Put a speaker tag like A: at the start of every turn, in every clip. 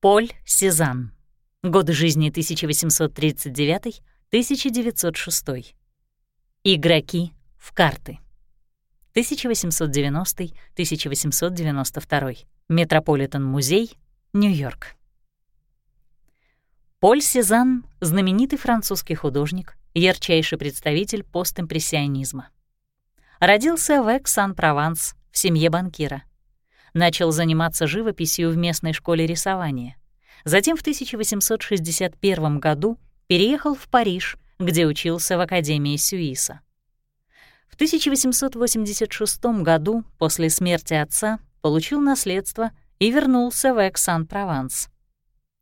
A: Поль Сезанн. Годы жизни 1839-1906. Игроки в карты. 1890-1892. Метрополитен-музей, Нью-Йорк. Поль Сезанн — знаменитый французский художник, ярчайший представитель постимпрессионизма. Родился в Экс-Сан-Прованс в семье банкира. Начал заниматься живописью в местной школе рисования. Затем в 1861 году переехал в Париж, где учился в Академии Сюиса. В 1886 году, после смерти отца, получил наследство и вернулся в Экс-Сан-Прованс.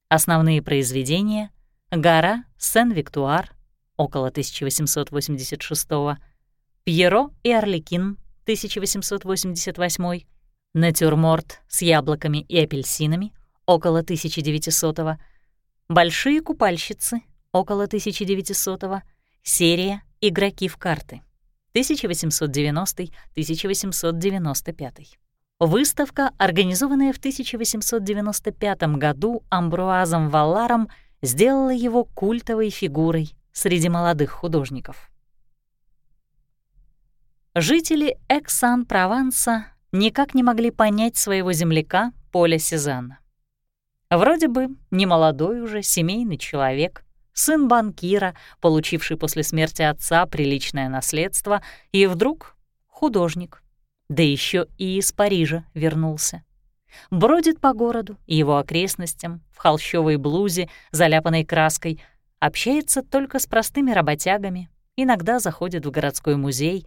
A: Основные произведения — «Гора», «Сен-Виктуар», около 1886 «Пьеро и Орликин», 1888 «Натюрморт с яблоками и апельсинами», около 1900 «Большие купальщицы», около 1900 серия «Игроки в карты», 1890-1895. Выставка, организованная в 1895 году Амбруазом Валларом, сделала его культовой фигурой среди молодых художников. Жители Эксан-Прованса никак не могли понять своего земляка Поля Сезанна. Вроде бы немолодой уже семейный человек, сын банкира, получивший после смерти отца приличное наследство, и вдруг художник — да еще и из Парижа вернулся. Бродит по городу и его окрестностям в холщовой блузе, заляпанной краской, общается только с простыми работягами, иногда заходит в городской музей,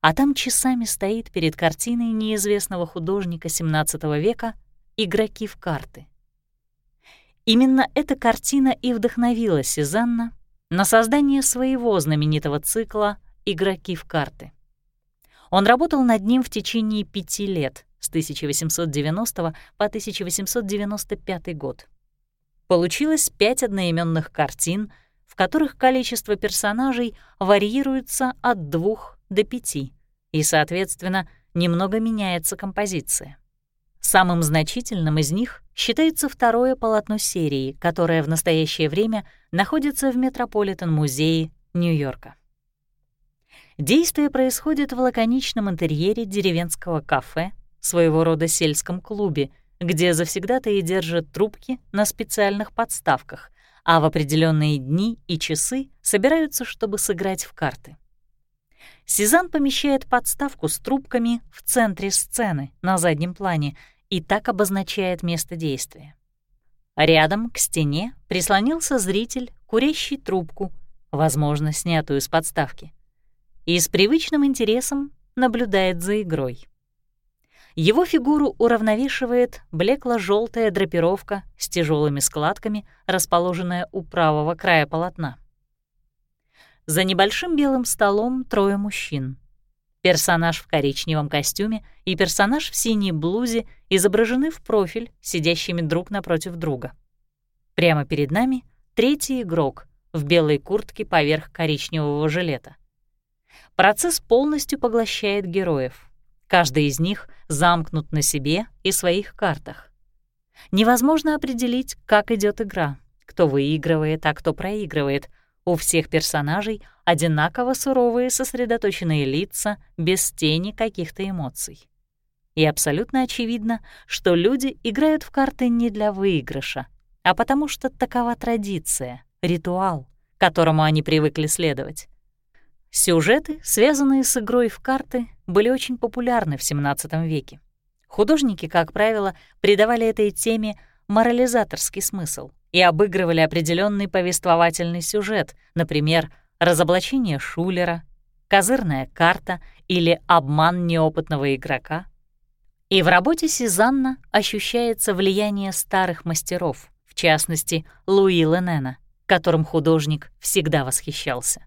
A: а там часами стоит перед картиной неизвестного художника XVII века «Игроки в карты». Именно эта картина и вдохновила Сезанна на создание своего знаменитого цикла «Игроки в карты». Он работал над ним в течение пяти лет, с 1890 по 1895 год. Получилось пять одноименных картин, в которых количество персонажей варьируется от двух до пяти, и, соответственно, немного меняется композиция. Самым значительным из них считается второе полотно серии, которое в настоящее время находится в Метрополитен-музее Нью-Йорка. Действие происходит в лаконичном интерьере деревенского кафе, своего рода сельском клубе, где завсегда-то и держат трубки на специальных подставках, а в определенные дни и часы собираются, чтобы сыграть в карты. Сезанн помещает подставку с трубками в центре сцены, на заднем плане, и так обозначает место действия. Рядом, к стене, прислонился зритель, курящий трубку, возможно, снятую с подставки и с привычным интересом наблюдает за игрой. Его фигуру уравновешивает блекло-желтая драпировка с тяжелыми складками, расположенная у правого края полотна. За небольшим белым столом трое мужчин. Персонаж в коричневом костюме и персонаж в синей блузе изображены в профиль, сидящими друг напротив друга. Прямо перед нами третий игрок в белой куртке поверх коричневого жилета — Процесс полностью поглощает героев. Каждый из них замкнут на себе и своих картах. Невозможно определить, как идет игра, кто выигрывает, а кто проигрывает. У всех персонажей одинаково суровые сосредоточенные лица, без тени каких-то эмоций. И абсолютно очевидно, что люди играют в карты не для выигрыша, а потому что такова традиция, ритуал, которому они привыкли следовать. Сюжеты, связанные с игрой в карты, были очень популярны в XVII веке. Художники, как правило, придавали этой теме морализаторский смысл и обыгрывали определенный повествовательный сюжет, например, разоблачение шулера, козырная карта или обман неопытного игрока. И в работе Сезанна ощущается влияние старых мастеров, в частности, Луи Ленена, которым художник всегда восхищался.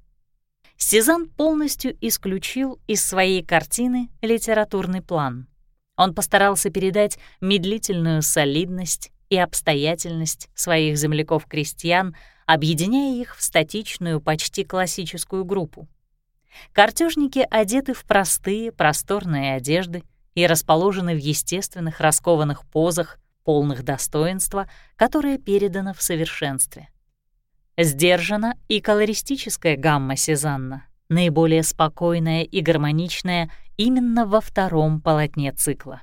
A: Сезанн полностью исключил из своей картины литературный план. Он постарался передать медлительную солидность и обстоятельность своих земляков-крестьян, объединяя их в статичную, почти классическую группу. Картежники одеты в простые, просторные одежды и расположены в естественных раскованных позах, полных достоинства, которое передано в совершенстве. Сдержана и колористическая гамма Сезанна, наиболее спокойная и гармоничная именно во втором полотне цикла.